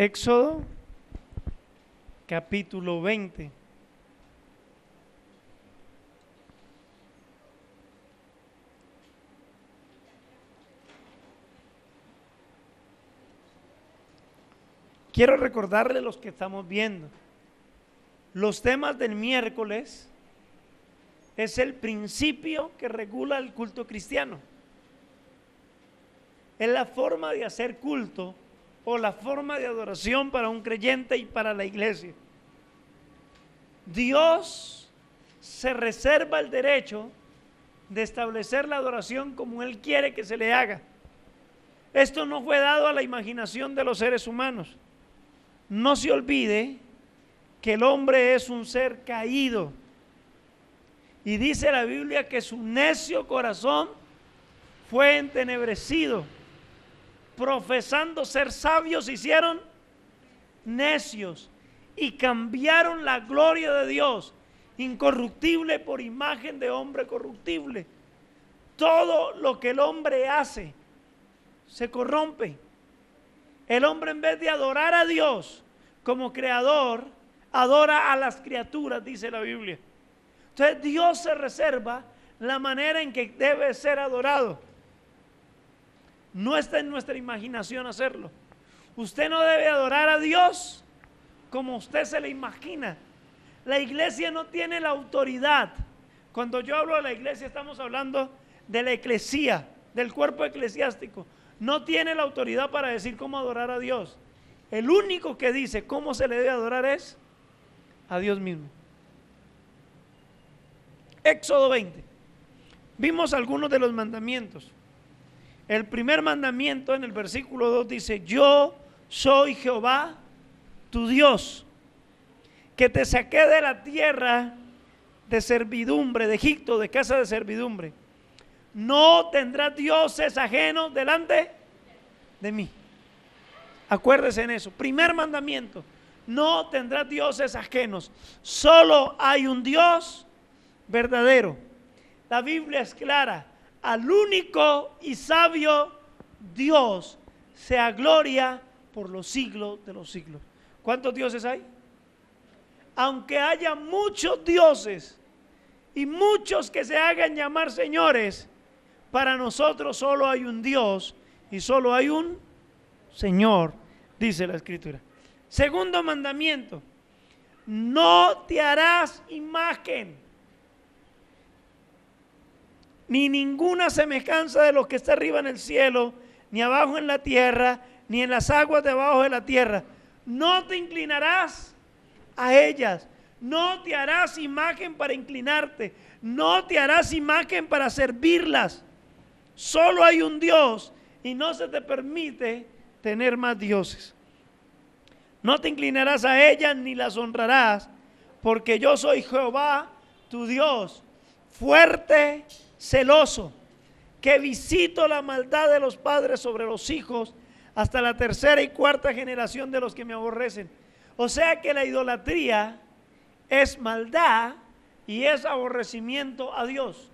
Éxodo capítulo 20. Quiero recordarle los que estamos viendo, los temas del miércoles es el principio que regula el culto cristiano. Es la forma de hacer culto o la forma de adoración para un creyente y para la iglesia. Dios se reserva el derecho de establecer la adoración como Él quiere que se le haga. Esto no fue dado a la imaginación de los seres humanos. No se olvide que el hombre es un ser caído. Y dice la Biblia que su necio corazón fue entenebrecido. Profesando ser sabios, hicieron necios y cambiaron la gloria de Dios, incorruptible por imagen de hombre corruptible. Todo lo que el hombre hace se corrompe. El hombre en vez de adorar a Dios como creador, adora a las criaturas, dice la Biblia. Entonces Dios se reserva la manera en que debe ser adorado. No está en nuestra imaginación hacerlo. Usted no debe adorar a Dios como usted se le imagina. La iglesia no tiene la autoridad. Cuando yo hablo de la iglesia estamos hablando de la eclesía, del cuerpo eclesiástico no tiene la autoridad para decir cómo adorar a Dios. El único que dice cómo se le debe adorar es a Dios mismo. Éxodo 20. Vimos algunos de los mandamientos. El primer mandamiento en el versículo 2 dice, yo soy Jehová, tu Dios, que te saqué de la tierra de servidumbre, de Egipto, de casa de servidumbre no tendrás dioses ajenos delante de mí. Acuérdese en eso. Primer mandamiento, no tendrás dioses ajenos. Solo hay un Dios verdadero. La Biblia es clara. Al único y sabio Dios sea gloria por los siglos de los siglos. ¿Cuántos dioses hay? Aunque haya muchos dioses y muchos que se hagan llamar señores, para nosotros solo hay un Dios y solo hay un Señor, dice la Escritura. Segundo mandamiento, no te harás imagen ni ninguna semejanza de lo que está arriba en el cielo, ni abajo en la tierra, ni en las aguas debajo de la tierra. No te inclinarás a ellas, no te harás imagen para inclinarte, no te harás imagen para servirlas. Solo hay un Dios y no se te permite tener más dioses. No te inclinarás a ellas ni las honrarás, porque yo soy Jehová, tu Dios, fuerte, celoso, que visito la maldad de los padres sobre los hijos hasta la tercera y cuarta generación de los que me aborrecen. O sea que la idolatría es maldad y es aborrecimiento a Dios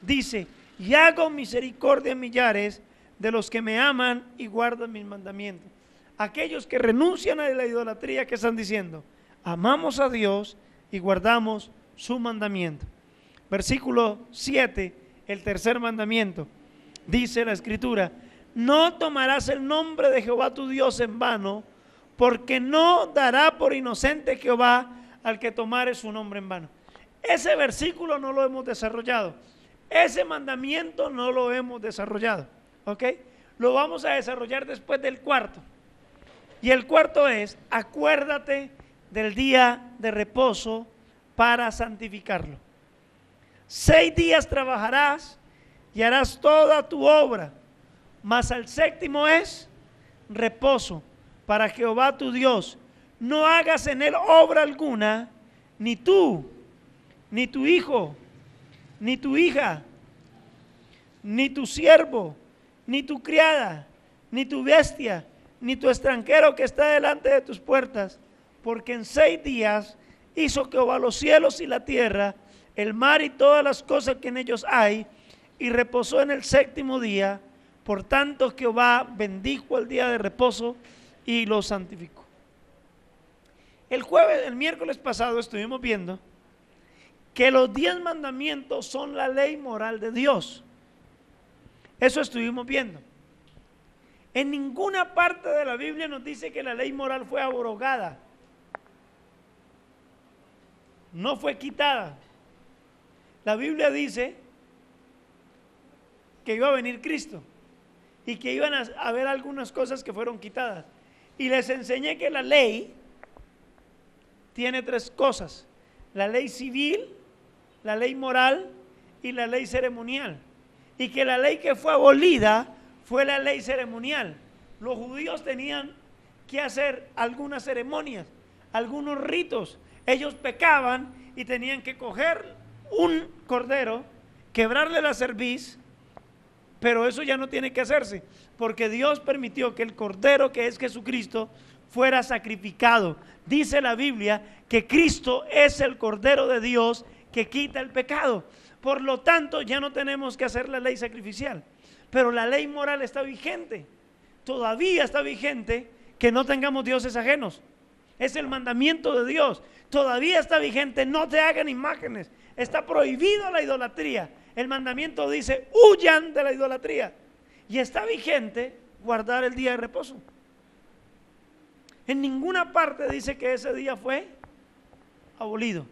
dice, y hago misericordia en millares de los que me aman y guardan mis mandamientos. Aquellos que renuncian a la idolatría, que están diciendo? Amamos a Dios y guardamos su mandamiento. Versículo 7, el tercer mandamiento. Dice la escritura, no tomarás el nombre de Jehová tu Dios en vano, porque no dará por inocente Jehová al que tomare su nombre en vano. Ese versículo no lo hemos desarrollado. Ese mandamiento no lo hemos desarrollado. ¿Ok? Lo vamos a desarrollar después del cuarto. Y el cuarto es, acuérdate del día de reposo para santificarlo. Seis días trabajarás y harás toda tu obra, mas al séptimo es reposo para Jehová tu Dios. No hagas en él obra alguna, ni tú, ni tu hijo, ni tu hija, ni tu siervo, ni tu criada, ni tu bestia, ni tu extranjero que está delante de tus puertas, porque en seis días hizo Jehová los cielos y la tierra, el mar y todas las cosas que en ellos hay, y reposó en el séptimo día. Por tanto, Jehová bendijo el día de reposo y lo santificó. El jueves, el miércoles pasado estuvimos viendo que los diez mandamientos son la ley moral de Dios. Eso estuvimos viendo. En ninguna parte de la Biblia nos dice que la ley moral fue abrogada. No fue quitada. La Biblia dice que iba a venir Cristo y que iban a haber algunas cosas que fueron quitadas. Y les enseñé que la ley tiene tres cosas. La ley civil, la ley moral y la ley ceremonial. Y que la ley que fue abolida fue la ley ceremonial. Los judíos tenían que hacer algunas ceremonias, algunos ritos. Ellos pecaban y tenían que coger un cordero, quebrarle la cerviz, pero eso ya no tiene que hacerse, porque Dios permitió que el cordero que es Jesucristo fuera sacrificado. Dice la Biblia que Cristo es el cordero de Dios que quita el pecado. Por lo tanto, ya no tenemos que hacer la ley sacrificial. Pero la ley moral está vigente. Todavía está vigente que no tengamos dioses ajenos. Es el mandamiento de Dios. Todavía está vigente, no te hagan imágenes. Está prohibido la idolatría. El mandamiento dice, huyan de la idolatría. Y está vigente guardar el día de reposo. En ninguna parte dice que ese día fue abolido.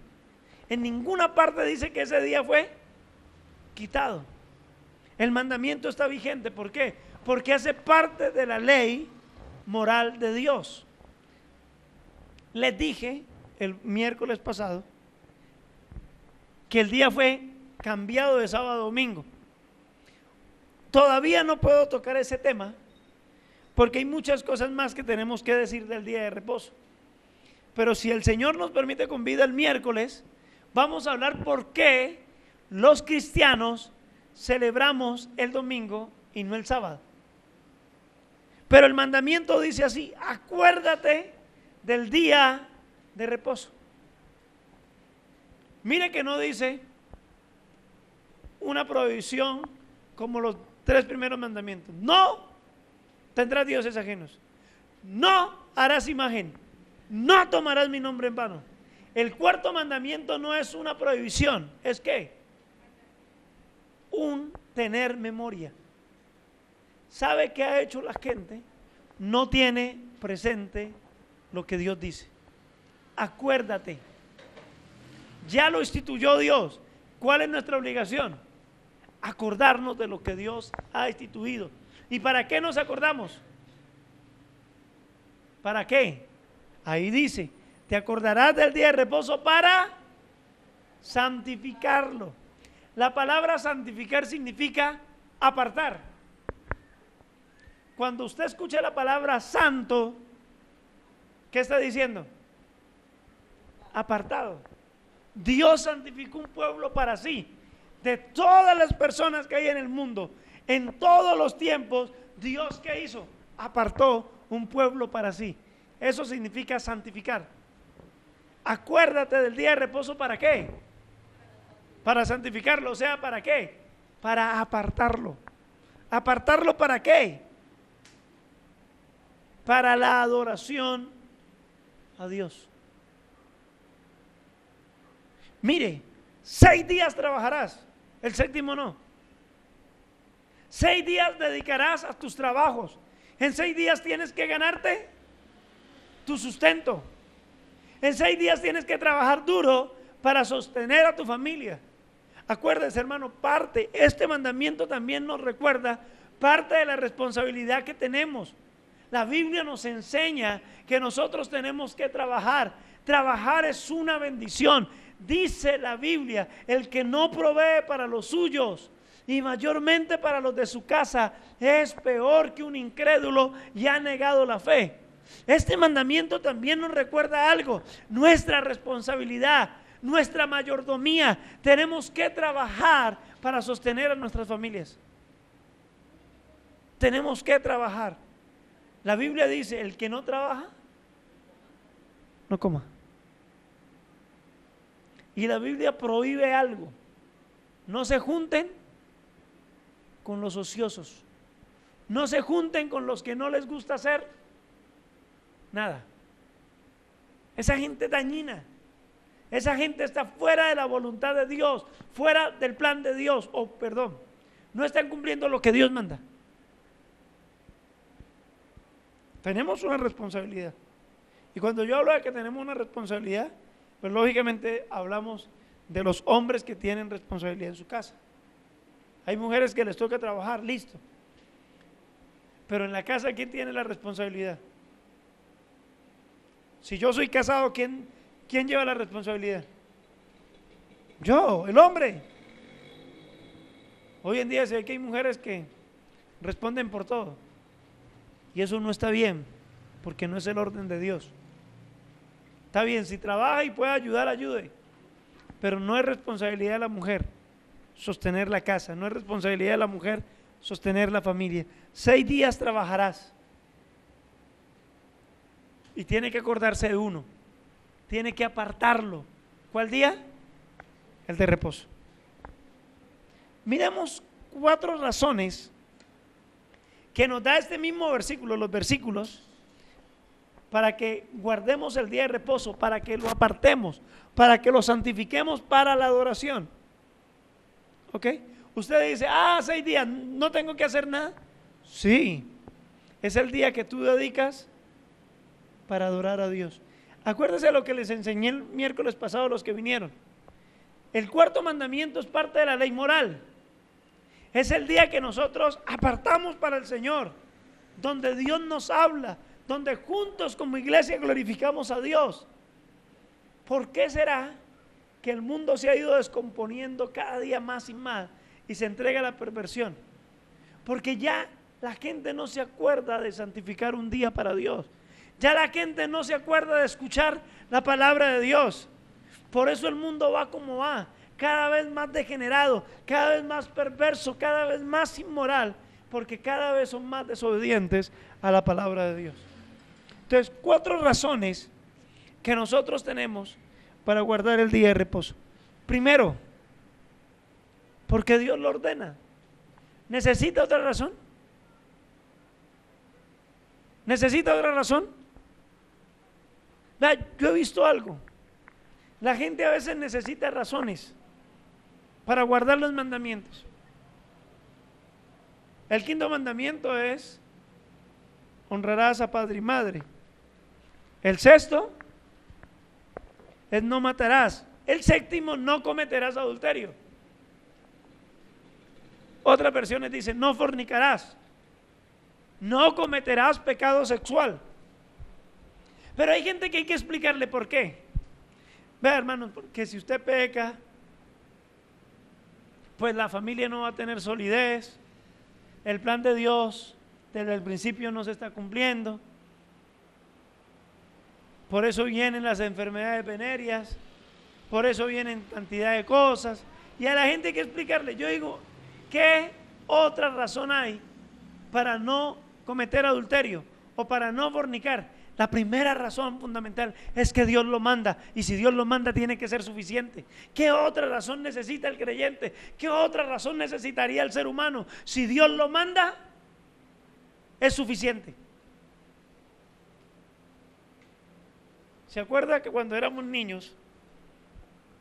En ninguna parte dice que ese día fue quitado. El mandamiento está vigente. ¿Por qué? Porque hace parte de la ley moral de Dios. Les dije el miércoles pasado que el día fue cambiado de sábado a domingo. Todavía no puedo tocar ese tema porque hay muchas cosas más que tenemos que decir del día de reposo. Pero si el Señor nos permite con vida el miércoles, vamos a hablar por qué los cristianos celebramos el domingo y no el sábado. Pero el mandamiento dice así, acuérdate del día de reposo. Mire que no dice una prohibición como los tres primeros mandamientos. No tendrás dioses ajenos. No harás imagen. No tomarás mi nombre en vano. El cuarto mandamiento no es una prohibición, es que un tener memoria. ¿Sabe qué ha hecho la gente? No tiene presente lo que Dios dice. Acuérdate. Ya lo instituyó Dios. ¿Cuál es nuestra obligación? Acordarnos de lo que Dios ha instituido. ¿Y para qué nos acordamos? ¿Para qué? Ahí dice, te acordarás del día de reposo para santificarlo. La palabra santificar significa apartar. Cuando usted escucha la palabra santo, ¿qué está diciendo? Apartado. Dios santificó un pueblo para sí. De todas las personas que hay en el mundo, en todos los tiempos, Dios qué hizo? Apartó un pueblo para sí. Eso significa santificar. Acuérdate del día de reposo para qué? para santificarlo, o sea, ¿para qué? Para apartarlo. ¿Apartarlo para qué? Para la adoración a Dios. Mire, seis días trabajarás, el séptimo no. Seis días dedicarás a tus trabajos. En seis días tienes que ganarte tu sustento. En seis días tienes que trabajar duro para sostener a tu familia. Acuérdese, hermano, parte, este mandamiento también nos recuerda parte de la responsabilidad que tenemos. La Biblia nos enseña que nosotros tenemos que trabajar. Trabajar es una bendición. Dice la Biblia, el que no provee para los suyos y mayormente para los de su casa es peor que un incrédulo y ha negado la fe. Este mandamiento también nos recuerda algo, nuestra responsabilidad nuestra mayordomía. Tenemos que trabajar para sostener a nuestras familias. Tenemos que trabajar. La Biblia dice, el que no trabaja, no coma. Y la Biblia prohíbe algo. No se junten con los ociosos. No se junten con los que no les gusta hacer nada. Esa gente dañina. Esa gente está fuera de la voluntad de Dios, fuera del plan de Dios, o perdón, no están cumpliendo lo que Dios manda. Tenemos una responsabilidad. Y cuando yo hablo de que tenemos una responsabilidad, pues lógicamente hablamos de los hombres que tienen responsabilidad en su casa. Hay mujeres que les toca trabajar, listo. Pero en la casa, ¿quién tiene la responsabilidad? Si yo soy casado, ¿quién, quién lleva la responsabilidad? Yo, el hombre. Hoy en día se que hay mujeres que responden por todo. Y eso no está bien, porque no es el orden de Dios. Está bien, si trabaja y puede ayudar, ayude. Pero no es responsabilidad de la mujer sostener la casa, no es responsabilidad de la mujer sostener la familia. Seis días trabajarás. Y tiene que acordarse de uno. Tiene que apartarlo. ¿Cuál día? El de reposo. Miremos cuatro razones que nos da este mismo versículo, los versículos, para que guardemos el día de reposo, para que lo apartemos, para que lo santifiquemos para la adoración. ¿Ok? Usted dice, ah, seis días, no tengo que hacer nada. Sí, es el día que tú dedicas para adorar a Dios. Acuérdese lo que les enseñé el miércoles pasado a los que vinieron. El cuarto mandamiento es parte de la ley moral. Es el día que nosotros apartamos para el Señor, donde Dios nos habla, donde juntos como iglesia glorificamos a Dios. ¿Por qué será que el mundo se ha ido descomponiendo cada día más y más y se entrega a la perversión. Porque ya la gente no se acuerda de santificar un día para Dios. Ya la gente no se acuerda de escuchar la palabra de Dios. Por eso el mundo va como va, cada vez más degenerado, cada vez más perverso, cada vez más inmoral, porque cada vez son más desobedientes a la palabra de Dios. Entonces, cuatro razones que nosotros tenemos para guardar el día de reposo. Primero, porque Dios lo ordena. ¿Necesita otra razón? ¿Necesita otra razón? yo he visto algo. La gente a veces necesita razones para guardar los mandamientos. El quinto mandamiento es honrarás a padre y madre. El sexto es no matarás. El séptimo no cometerás adulterio. Otras versiones dicen, no fornicarás, no cometerás pecado sexual. Pero hay gente que hay que explicarle por qué. Vea, hermano, porque si usted peca, pues la familia no va a tener solidez, el plan de Dios desde el principio no se está cumpliendo. Por eso vienen las enfermedades venéreas, por eso vienen cantidad de cosas. Y a la gente hay que explicarle. Yo digo, ¿Qué otra razón hay para no cometer adulterio o para no fornicar? La primera razón fundamental es que Dios lo manda y si Dios lo manda tiene que ser suficiente. ¿Qué otra razón necesita el creyente? ¿Qué otra razón necesitaría el ser humano? Si Dios lo manda, es suficiente. ¿Se acuerda que cuando éramos niños,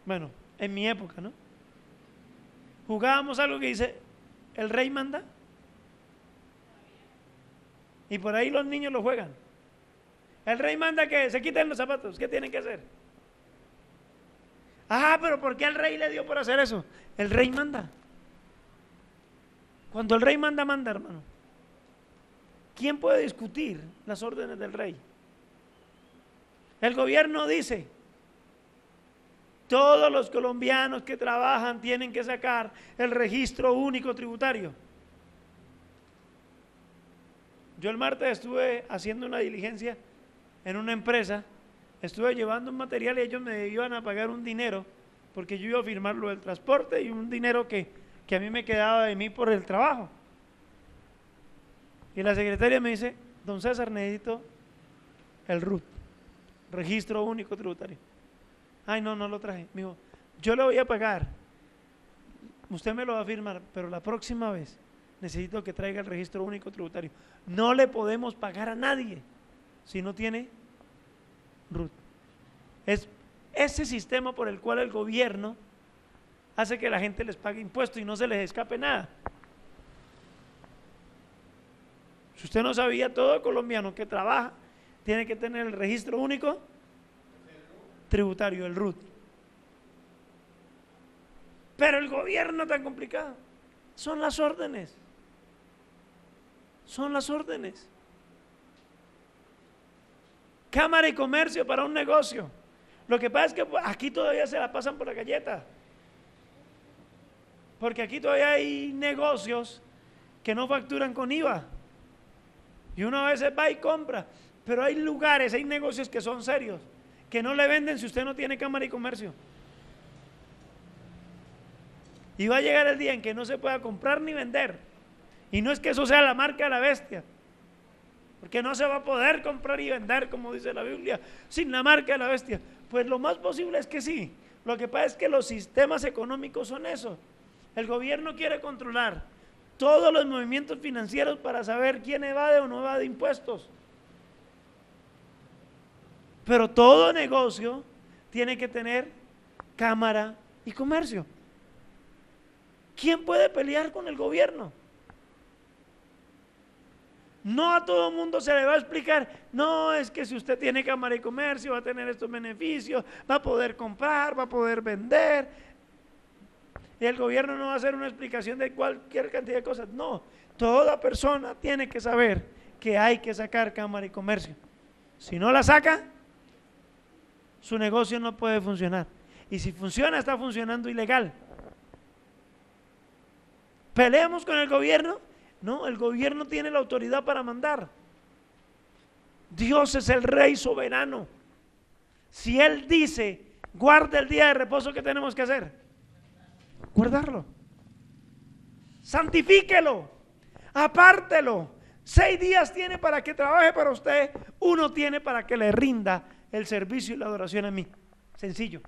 bueno, en mi época, ¿no? jugábamos algo que dice, el rey manda. Y por ahí los niños lo juegan. El rey manda que se quiten los zapatos. ¿Qué tienen que hacer? Ah, pero ¿por qué el rey le dio por hacer eso? El rey manda. Cuando el rey manda, manda, hermano. ¿Quién puede discutir las órdenes del rey? El gobierno dice, todos los colombianos que trabajan tienen que sacar el registro único tributario. Yo el martes estuve haciendo una diligencia en una empresa, estuve llevando un material y ellos me iban a pagar un dinero porque yo iba a firmar lo del transporte y un dinero que, que a mí me quedaba de mí por el trabajo. Y la secretaria me dice, don César, necesito el RUT, registro único tributario. Ay, no, no lo traje. Me yo le voy a pagar. Usted me lo va a firmar, pero la próxima vez necesito que traiga el registro único tributario. No le podemos pagar a nadie si no tiene RUT. Es ese sistema por el cual el gobierno hace que la gente les pague impuestos y no se les escape nada. Si usted no sabía, todo colombiano que trabaja tiene que tener el registro único tributario, el RUT. Pero el gobierno tan complicado. Son las órdenes. Son las órdenes. Cámara y comercio para un negocio. Lo que pasa es que aquí todavía se la pasan por la galleta. Porque aquí todavía hay negocios que no facturan con IVA. Y uno a veces va y compra. Pero hay lugares, hay negocios que son serios, que no le venden si usted no tiene cámara y comercio. Y va a llegar el día en que no se pueda comprar ni vender. Y no es que eso sea la marca de la bestia. Porque no se va a poder comprar y vender, como dice la Biblia, sin la marca de la bestia. Pues lo más posible es que sí. Lo que pasa es que los sistemas económicos son eso. El gobierno quiere controlar todos los movimientos financieros para saber quién evade o no evade impuestos. Pero todo negocio tiene que tener cámara y comercio. ¿Quién puede pelear con el gobierno? No a todo el mundo se le va a explicar, no, es que si usted tiene cámara y comercio va a tener estos beneficios, va a poder comprar, va a poder vender. Y el gobierno no va a hacer una explicación de cualquier cantidad de cosas. No, toda persona tiene que saber que hay que sacar cámara y comercio. Si no la saca, su negocio no puede funcionar. Y si funciona, está funcionando ilegal. ¿Peleamos con el gobierno? No, el gobierno tiene la autoridad para mandar. Dios es el rey soberano. Si Él dice, guarda el día de reposo, ¿qué tenemos que hacer? Guardarlo. Santifíquelo. Apártelo. Seis días tiene para que trabaje para usted. Uno tiene para que le rinda el servicio y la adoración a mí. Sencillo.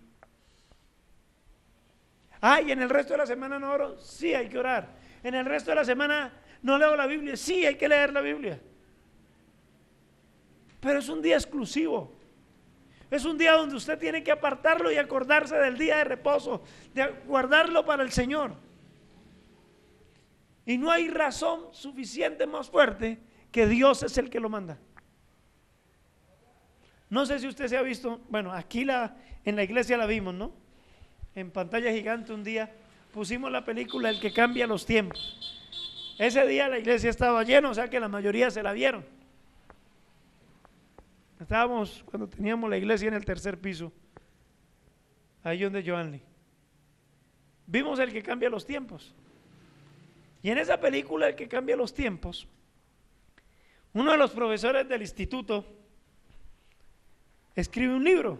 Ah, y en el resto de la semana no oro. Sí, hay que orar. En el resto de la semana no leo la Biblia. Sí, hay que leer la Biblia. Pero es un día exclusivo. Es un día donde usted tiene que apartarlo y acordarse del día de reposo, de guardarlo para el Señor. Y no hay razón suficiente más fuerte que Dios es el que lo manda. No sé si usted se ha visto, bueno, aquí la, en la iglesia la vimos, ¿no? En pantalla gigante un día pusimos la película El que cambia los tiempos. Ese día la iglesia estaba llena, o sea que la mayoría se la vieron. Estábamos cuando teníamos la iglesia en el tercer piso, ahí donde Joanly. Vimos el que cambia los tiempos. Y en esa película, el que cambia los tiempos, uno de los profesores del instituto escribe un libro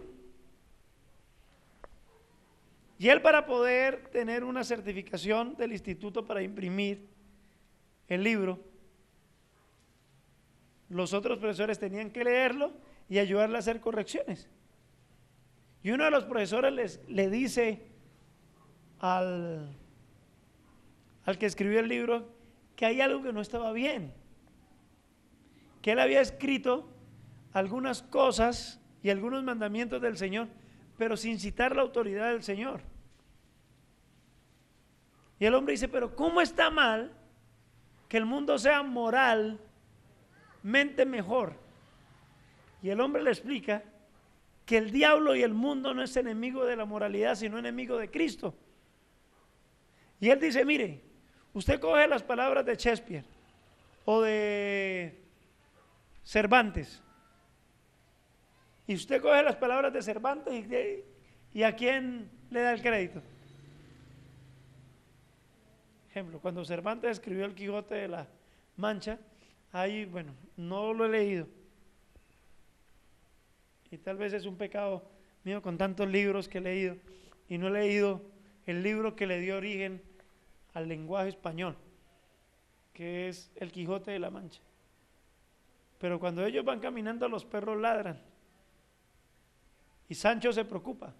y él para poder tener una certificación del instituto para imprimir el libro, los otros profesores tenían que leerlo y ayudarle a hacer correcciones. Y uno de los profesores les, le dice al, al que escribió el libro que hay algo que no estaba bien, que él había escrito algunas cosas y algunos mandamientos del Señor, pero sin citar la autoridad del Señor. Y el hombre dice, pero ¿cómo está mal que el mundo sea moralmente mejor? Y el hombre le explica que el diablo y el mundo no es enemigo de la moralidad, sino enemigo de Cristo. Y él dice, mire, usted coge las palabras de Shakespeare o de Cervantes, y usted coge las palabras de Cervantes y, a quién le da el crédito. Ejemplo, cuando Cervantes escribió el Quijote de la Mancha, ahí, bueno, no lo he leído. Y tal vez es un pecado mío con tantos libros que he leído y no he leído el libro que le dio origen al lenguaje español, que es el Quijote de la Mancha. Pero cuando ellos van caminando, los perros ladran. Y Sancho se preocupa.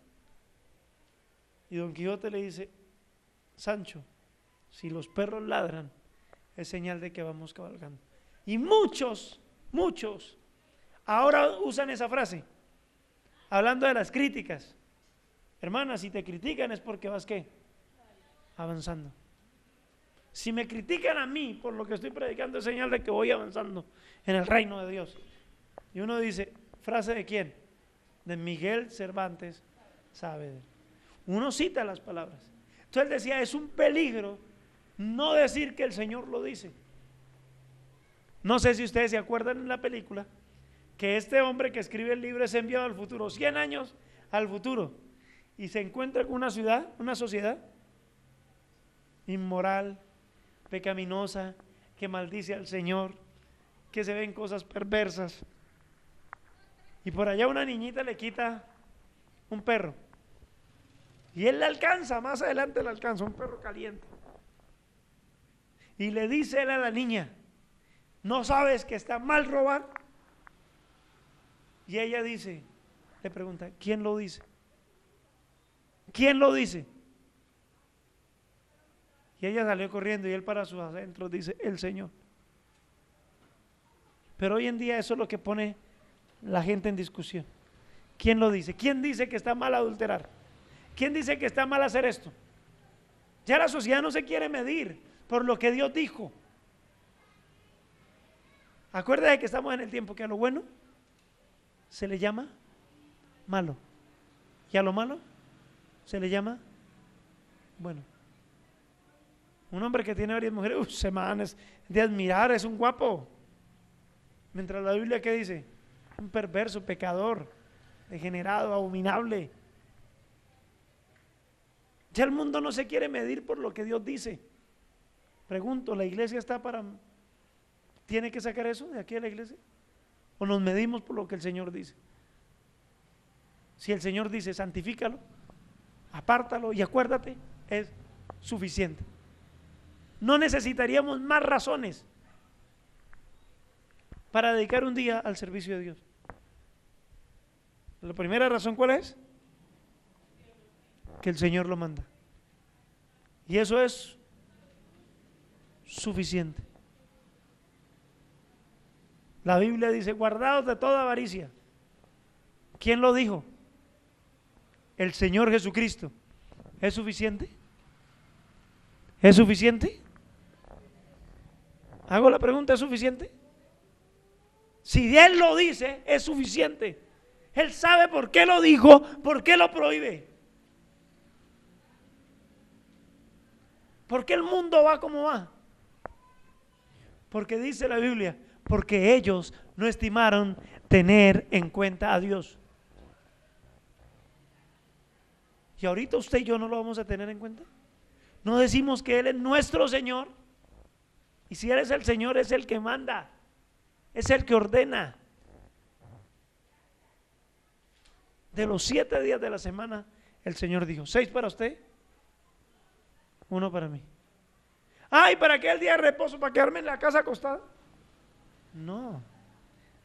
Y don Quijote le dice, Sancho, si los perros ladran, es señal de que vamos cabalgando. Y muchos, muchos, ahora usan esa frase, hablando de las críticas. Hermana, si te critican es porque vas qué? Avanzando. Si me critican a mí por lo que estoy predicando es señal de que voy avanzando en el reino de Dios. Y uno dice, frase de quién? De Miguel Cervantes Saavedra. Uno cita las palabras. Entonces él decía, es un peligro no decir que el Señor lo dice. No sé si ustedes se acuerdan en la película que este hombre que escribe el libro es enviado al futuro, 100 años al futuro, y se encuentra con una ciudad, una sociedad inmoral, pecaminosa, que maldice al Señor, que se ven cosas perversas. Y por allá una niñita le quita un perro. Y él le alcanza, más adelante le alcanza, un perro caliente. Y le dice él a la niña, ¿no sabes que está mal robar? Y ella dice, le pregunta, ¿quién lo dice? ¿Quién lo dice? Y ella salió corriendo y él para sus adentros dice, el Señor. Pero hoy en día eso es lo que pone la gente en discusión. ¿Quién lo dice? ¿Quién dice que está mal adulterar? ¿Quién dice que está mal hacer esto? Ya la sociedad no se quiere medir por lo que Dios dijo. Acuérdate que estamos en el tiempo que a lo bueno se le llama malo. Y a lo malo se le llama bueno. Un hombre que tiene varias mujeres, semanas de admirar, es un guapo. Mientras la Biblia que dice, un perverso, pecador, degenerado, abominable. Ya el mundo no se quiere medir por lo que Dios dice. Pregunto, ¿la iglesia está para... ¿Tiene que sacar eso de aquí a la iglesia? ¿O nos medimos por lo que el Señor dice? Si el Señor dice, santifícalo, apártalo y acuérdate, es suficiente. No necesitaríamos más razones para dedicar un día al servicio de Dios. La primera razón, ¿cuál es? Que el Señor lo manda. Y eso es suficiente. La Biblia dice, guardados de toda avaricia. ¿Quién lo dijo? El Señor Jesucristo. ¿Es suficiente? ¿Es suficiente? Hago la pregunta, ¿es suficiente? Si Él lo dice, es suficiente. Él sabe por qué lo dijo, por qué lo prohíbe. ¿Por qué el mundo va como va? Porque dice la Biblia, porque ellos no estimaron tener en cuenta a Dios. Y ahorita usted y yo no lo vamos a tener en cuenta. No decimos que Él es nuestro Señor. Y si Él es el Señor, es el que manda, es el que ordena. De los siete días de la semana, el Señor dijo, seis para usted, uno para mí. Ay, ¿para qué el día de reposo? ¿Para quedarme en la casa acostada? No.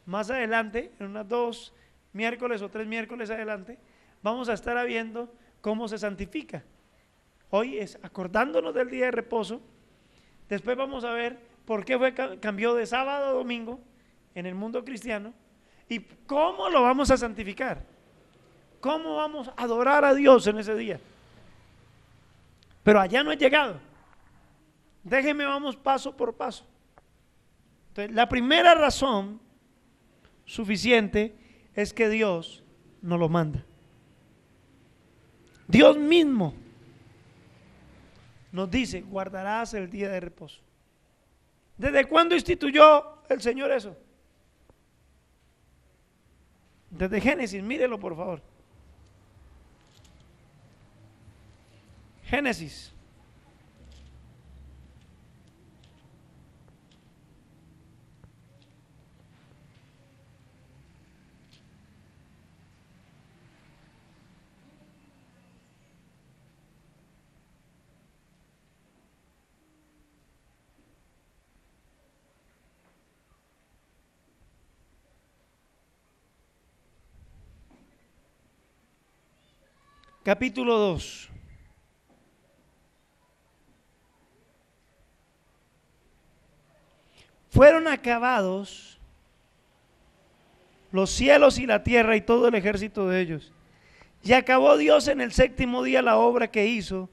Más adelante, en unas dos miércoles o tres miércoles adelante, vamos a estar viendo cómo se santifica. Hoy es acordándonos del día de reposo. Después vamos a ver por qué fue, cambió de sábado a domingo en el mundo cristiano y cómo lo vamos a santificar. ¿Cómo vamos a adorar a Dios en ese día? Pero allá no he llegado. Déjeme, vamos paso por paso. Entonces, la primera razón suficiente es que Dios nos lo manda. Dios mismo nos dice, guardarás el día de reposo. ¿Desde cuándo instituyó el Señor eso? Desde Génesis, mírelo por favor. Génesis. Capítulo 2. Fueron acabados los cielos y la tierra y todo el ejército de ellos. Y acabó Dios en el séptimo día la obra que hizo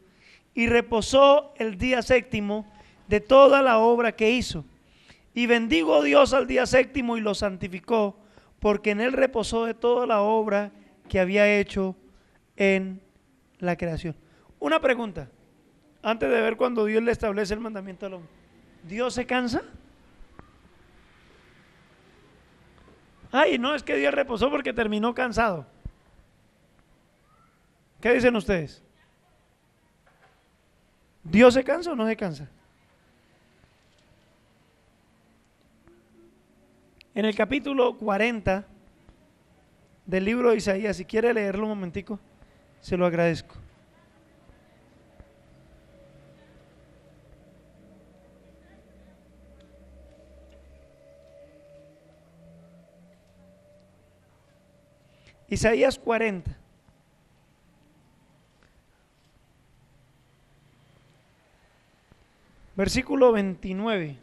y reposó el día séptimo de toda la obra que hizo. Y bendigo Dios al día séptimo y lo santificó, porque en él reposó de toda la obra que había hecho en la creación. Una pregunta, antes de ver cuando Dios le establece el mandamiento al hombre. ¿Dios se cansa? Ay, no, es que Dios reposó porque terminó cansado. ¿Qué dicen ustedes? ¿Dios se cansa o no se cansa? En el capítulo 40 del libro de Isaías, si quiere leerlo un momentico, se lo agradezco. Isaías 40. Versículo 29.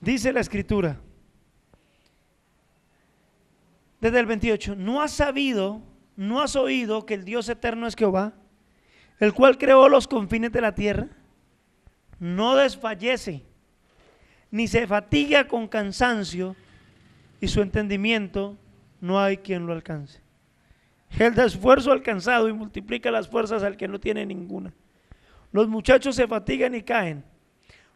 Dice la escritura, desde el 28, ¿no has sabido, no has oído que el Dios eterno es Jehová? El cual creó los confines de la tierra, no desfallece, ni se fatiga con cansancio, y su entendimiento no hay quien lo alcance. Él da esfuerzo al cansado y multiplica las fuerzas al que no tiene ninguna. Los muchachos se fatigan y caen,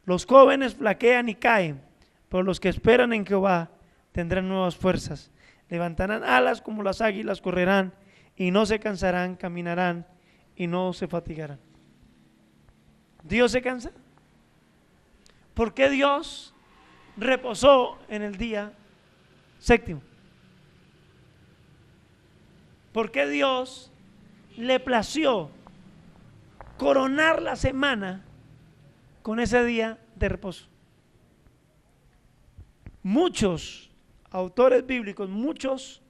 los jóvenes flaquean y caen, pero los que esperan en Jehová tendrán nuevas fuerzas. Levantarán alas como las águilas, correrán y no se cansarán, caminarán y no se fatigarán. ¿Dios se cansa? ¿Por qué Dios reposó en el día séptimo? ¿Por qué Dios le plació coronar la semana con ese día de reposo? Muchos autores bíblicos, muchos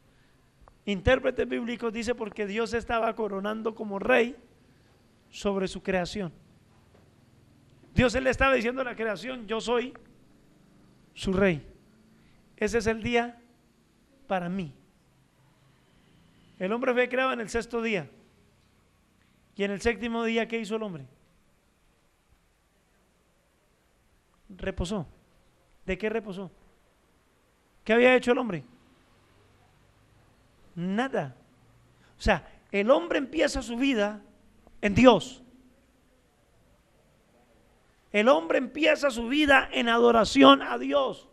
intérpretes bíblicos dice porque Dios estaba coronando como rey sobre su creación. Dios le estaba diciendo a la creación, yo soy su rey. Ese es el día para mí. El hombre fue creado en el sexto día. Y en el séptimo día, ¿qué hizo el hombre? Reposó. ¿De qué reposó? ¿Qué había hecho el hombre? Nada. O sea, el hombre empieza su vida en Dios. El hombre empieza su vida en adoración a Dios.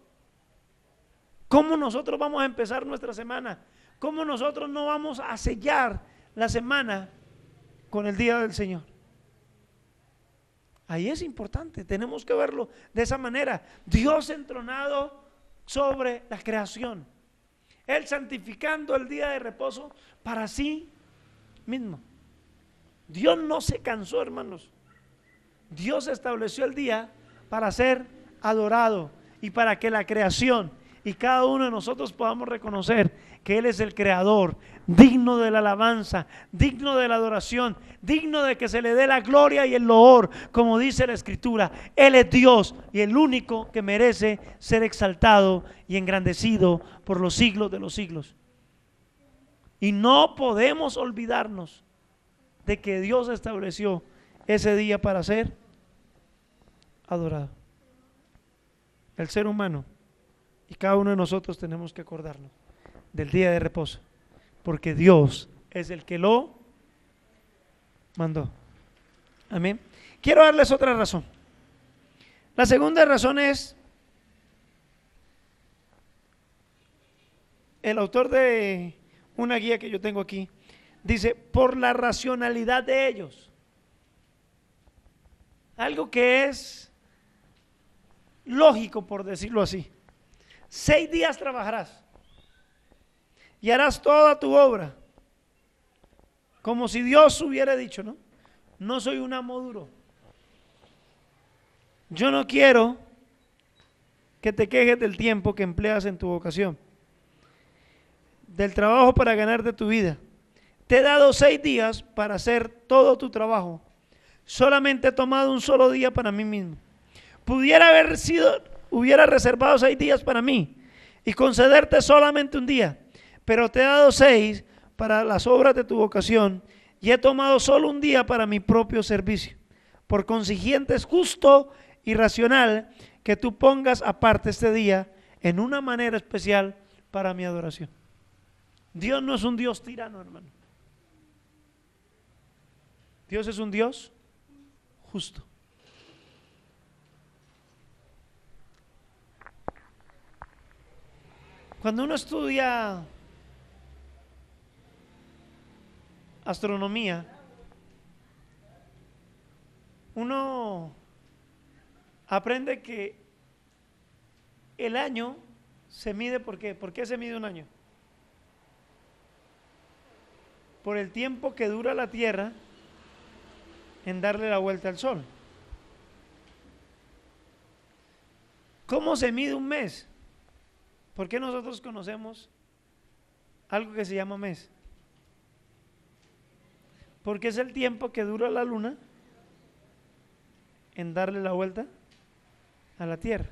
¿Cómo nosotros vamos a empezar nuestra semana? ¿Cómo nosotros no vamos a sellar la semana con el día del Señor? Ahí es importante, tenemos que verlo de esa manera. Dios entronado sobre la creación. Él santificando el día de reposo para sí mismo. Dios no se cansó, hermanos. Dios estableció el día para ser adorado y para que la creación y cada uno de nosotros podamos reconocer que Él es el creador, digno de la alabanza, digno de la adoración, digno de que se le dé la gloria y el loor, como dice la Escritura. Él es Dios y el único que merece ser exaltado y engrandecido por los siglos de los siglos. Y no podemos olvidarnos de que Dios estableció ese día para ser adorado. El ser humano y cada uno de nosotros tenemos que acordarnos del día de reposo, porque Dios es el que lo mandó. Amén. Quiero darles otra razón. La segunda razón es, el autor de una guía que yo tengo aquí, dice, por la racionalidad de ellos. Algo que es lógico, por decirlo así. Seis días trabajarás y harás toda tu obra. Como si Dios hubiera dicho, ¿no? No soy un amo duro. Yo no quiero que te quejes del tiempo que empleas en tu vocación. del trabajo para ganarte tu vida. Te he dado seis días para hacer todo tu trabajo. Solamente he tomado un solo día para mí mismo. Pudiera haber sido, hubiera reservado seis días para mí y concederte solamente un día, pero te he dado seis para las obras de tu vocación y he tomado solo un día para mi propio servicio. Por consiguiente es justo y racional que tú pongas aparte este día en una manera especial para mi adoración. Dios no es un Dios tirano, hermano. Dios es un Dios justo. Cuando uno estudia astronomía, uno aprende que el año se mide por qué. ¿Por qué se mide un año? Por el tiempo que dura la Tierra en darle la vuelta al Sol. ¿Cómo se mide un mes? ¿Por qué nosotros conocemos algo que se llama mes? Porque es el tiempo que dura la luna en darle la vuelta a la Tierra.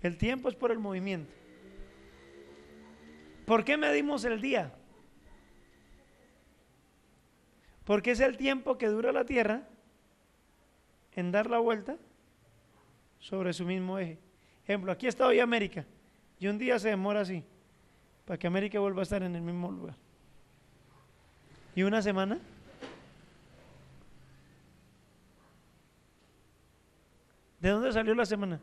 El tiempo es por el movimiento. ¿Por qué medimos el día? Porque es el tiempo que dura la Tierra en dar la vuelta sobre su mismo eje. Ejemplo, aquí está hoy América y un día se demora así para que América vuelva a estar en el mismo lugar. ¿Y una semana? ¿De dónde salió la semana?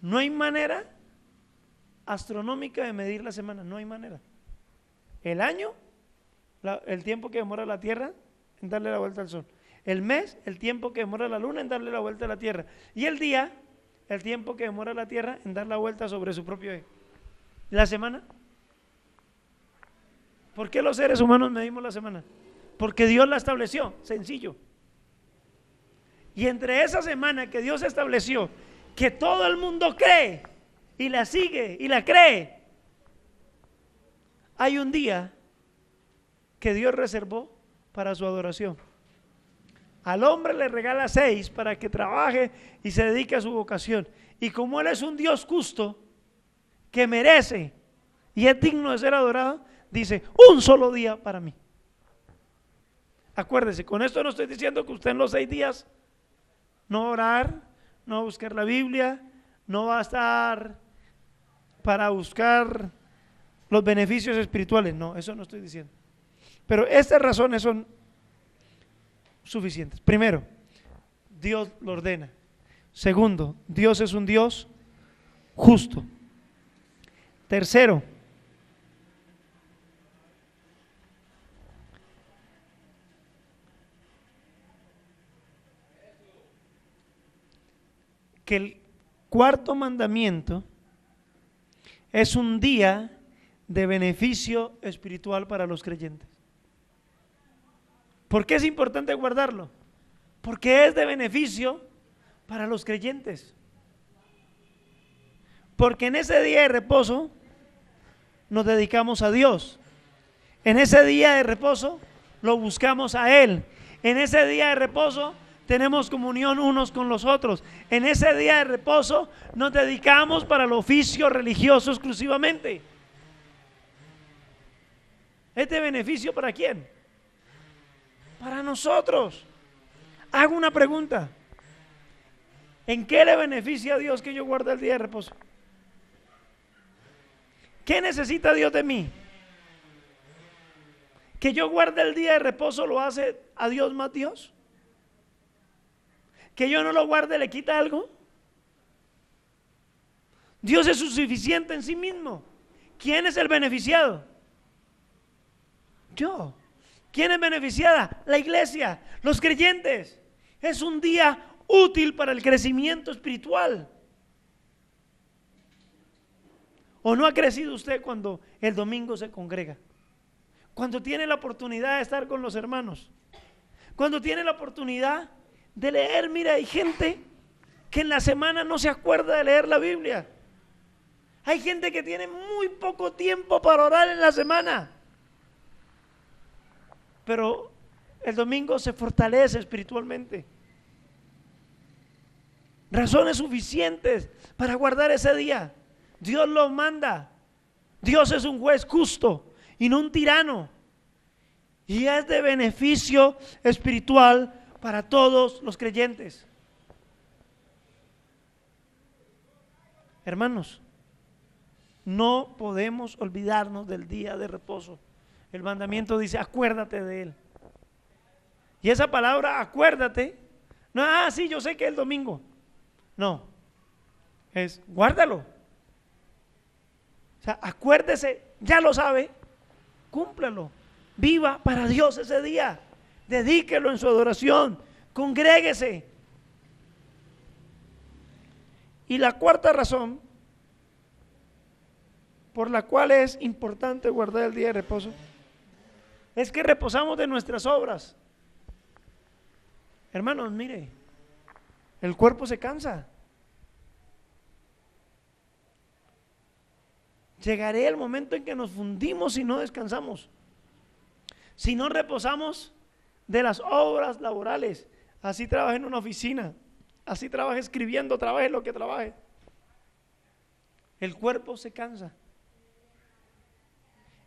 No hay manera astronómica de medir la semana, no hay manera. El año, el tiempo que demora la Tierra en darle la vuelta al Sol. El mes, el tiempo que demora la Luna en darle la vuelta a la Tierra. Y el día, el tiempo que demora la Tierra en dar la vuelta sobre su propio eje. La semana. ¿Por qué los seres humanos medimos la semana? Porque Dios la estableció, sencillo. Y entre esa semana que Dios estableció, que todo el mundo cree y la sigue y la cree, hay un día que Dios reservó para su adoración. Al hombre le regala seis para que trabaje y se dedique a su vocación. Y como Él es un Dios justo, que merece y es digno de ser adorado, dice, un solo día para mí. Acuérdese, con esto no estoy diciendo que usted en los seis días no orar, no buscar la Biblia, no va a estar para buscar los beneficios espirituales. No, eso no estoy diciendo. Pero estas razones son suficientes. Primero, Dios lo ordena. Segundo, Dios es un Dios justo. Tercero, que el cuarto mandamiento es un día de beneficio espiritual para los creyentes. ¿Por qué es importante guardarlo? Porque es de beneficio para los creyentes. Porque en ese día de reposo nos dedicamos a Dios. En ese día de reposo lo buscamos a Él. En ese día de reposo tenemos comunión unos con los otros. En ese día de reposo nos dedicamos para el oficio religioso exclusivamente. ¿Este beneficio para quién? para nosotros. Hago una pregunta. ¿En qué le beneficia a Dios que yo guarde el día de reposo? ¿Qué necesita Dios de mí? ¿Que yo guarde el día de reposo lo hace a Dios más Dios? ¿Que yo no lo guarde le quita algo? Dios es suficiente en sí mismo. ¿Quién es el beneficiado? Yo. ¿Quién es beneficiada? La iglesia, los creyentes. Es un día útil para el crecimiento espiritual. ¿O no ha crecido usted cuando el domingo se congrega? Cuando tiene la oportunidad de estar con los hermanos. Cuando tiene la oportunidad de leer, mira, hay gente que en la semana no se acuerda de leer la Biblia. Hay gente que tiene muy poco tiempo para orar en la semana. Pero el domingo se fortalece espiritualmente. Razones suficientes para guardar ese día. Dios lo manda. Dios es un juez justo y no un tirano. Y es de beneficio espiritual para todos los creyentes. Hermanos, no podemos olvidarnos del día de reposo. El mandamiento dice, acuérdate de él. Y esa palabra, acuérdate, no, ah, sí, yo sé que es el domingo. No, es guárdalo. O sea, acuérdese, ya lo sabe, cúmplalo. Viva para Dios ese día. Dedíquelo en su adoración. Congréguese. Y la cuarta razón por la cual es importante guardar el día de reposo es que reposamos de nuestras obras. Hermanos, mire, el cuerpo se cansa. Llegaré el momento en que nos fundimos y no descansamos. Si no reposamos de las obras laborales, así trabaje en una oficina, así trabaje escribiendo, trabaje lo que trabaje. El cuerpo se cansa.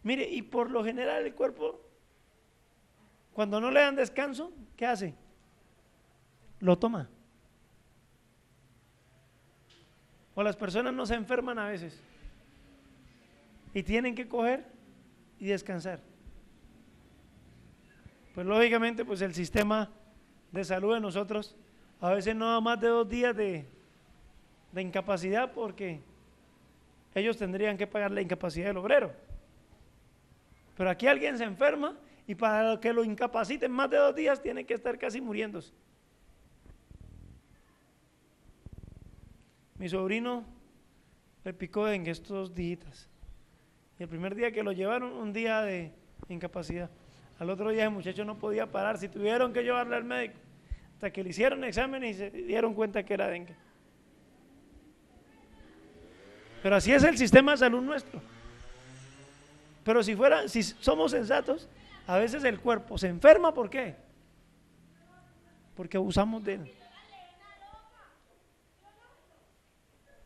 Mire, y por lo general el cuerpo, cuando no le dan descanso, ¿qué hace? Lo toma. O las personas no se enferman a veces y tienen que coger y descansar. Pues lógicamente, pues el sistema de salud de nosotros a veces no da más de dos días de, de incapacidad porque ellos tendrían que pagar la incapacidad del obrero. Pero aquí alguien se enferma y para que lo incapaciten más de dos días tiene que estar casi muriéndose. Mi sobrino le picó en estos días. Y el primer día que lo llevaron, un día de incapacidad. Al otro día el muchacho no podía parar. Si tuvieron que llevarle al médico, hasta que le hicieron examen y se dieron cuenta que era dengue. Pero así es el sistema de salud nuestro. Pero si fuera, si somos sensatos, a veces el cuerpo se enferma, ¿por qué? Porque abusamos de él.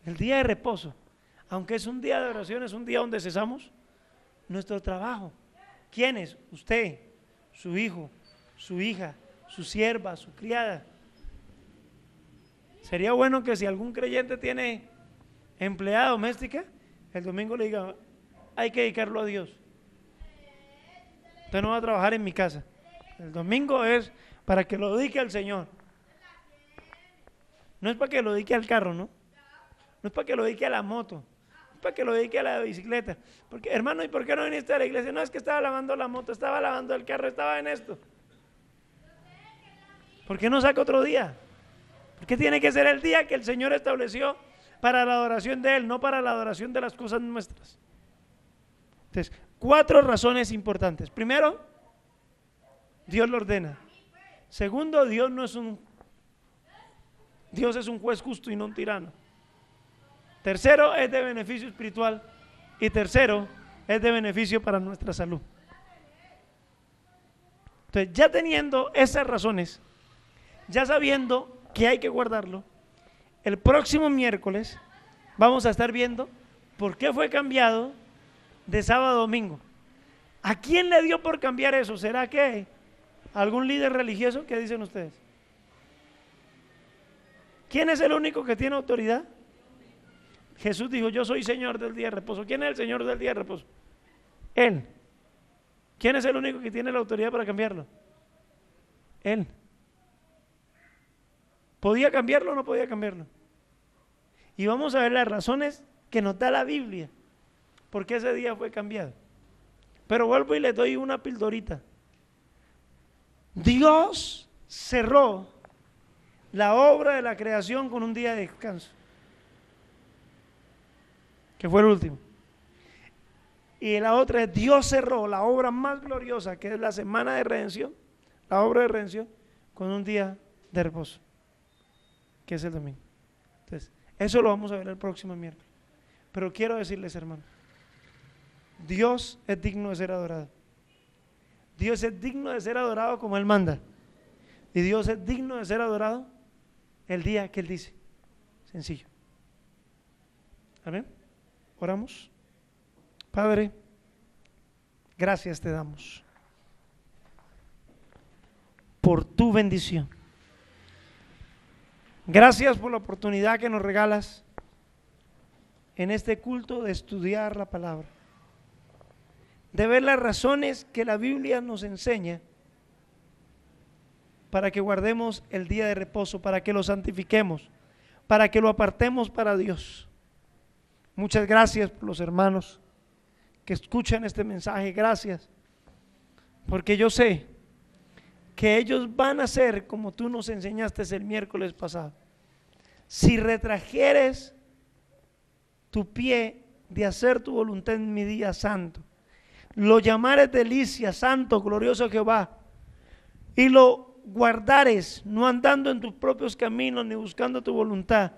El día de reposo, aunque es un día de oración, es un día donde cesamos nuestro trabajo. ¿Quién es? Usted, su hijo, su hija, su sierva, su criada. Sería bueno que si algún creyente tiene empleada doméstica, el domingo le diga, hay que dedicarlo a Dios. Usted no va a trabajar en mi casa. El domingo es para que lo dedique al Señor. No es para que lo dedique al carro, ¿no? No es para que lo dedique a la moto. Para que lo dedique a la bicicleta. Porque, hermano, ¿y por qué no viniste a la iglesia? No es que estaba lavando la moto, estaba lavando el carro, estaba en esto. ¿Por qué no saca otro día? Porque tiene que ser el día que el Señor estableció para la adoración de Él, no para la adoración de las cosas nuestras. Entonces, cuatro razones importantes. Primero, Dios lo ordena. Segundo, Dios no es un Dios es un juez justo y no un tirano. Tercero, es de beneficio espiritual. Y tercero, es de beneficio para nuestra salud. Entonces, ya teniendo esas razones, ya sabiendo que hay que guardarlo, el próximo miércoles vamos a estar viendo por qué fue cambiado de sábado a domingo. ¿A quién le dio por cambiar eso? ¿Será que algún líder religioso? ¿Qué dicen ustedes? ¿Quién es el único que tiene autoridad? Jesús dijo, yo soy Señor del día de reposo. ¿Quién es el Señor del día de reposo? Él. ¿Quién es el único que tiene la autoridad para cambiarlo? Él. ¿Podía cambiarlo o no podía cambiarlo? Y vamos a ver las razones que nos da la Biblia porque ese día fue cambiado. Pero vuelvo y le doy una pildorita. Dios cerró la obra de la creación con un día de descanso, que fue el último. Y la otra es Dios cerró la obra más gloriosa, que es la semana de redención, la obra de redención, con un día de reposo, que es el domingo. Entonces, eso lo vamos a ver el próximo miércoles. Pero quiero decirles, hermano, Dios es digno de ser adorado. Dios es digno de ser adorado como Él manda. Y Dios es digno de ser adorado el día que Él dice. Sencillo. Amén. Oramos. Padre, gracias te damos por tu bendición. Gracias por la oportunidad que nos regalas en este culto de estudiar la palabra, de ver las razones que la Biblia nos enseña para que guardemos el día de reposo, para que lo santifiquemos, para que lo apartemos para Dios. Muchas gracias por los hermanos que escuchan este mensaje, gracias, porque yo sé que ellos van a ser como tú nos enseñaste el miércoles pasado. Si retrajeres tu pie de hacer tu voluntad en mi día santo, lo llamares delicia, santo, glorioso Jehová, y lo guardares, no andando en tus propios caminos, ni buscando tu voluntad,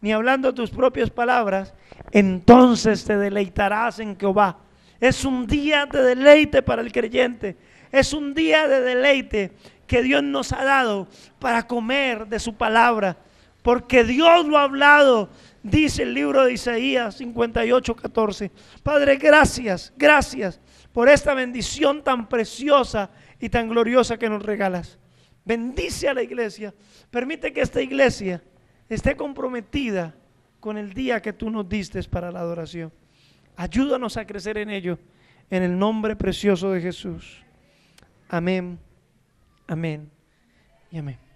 ni hablando tus propias palabras, entonces te deleitarás en Jehová. Es un día de deleite para el creyente. Es un día de deleite que Dios nos ha dado para comer de su palabra. Porque Dios lo ha hablado, dice el libro de Isaías 58, 14. Padre, gracias, gracias por esta bendición tan preciosa y tan gloriosa que nos regalas. Bendice a la iglesia. Permite que esta iglesia esté comprometida con el día que tú nos diste para la adoración. Ayúdanos a crecer en ello, en el nombre precioso de Jesús. Amén, amén y amén.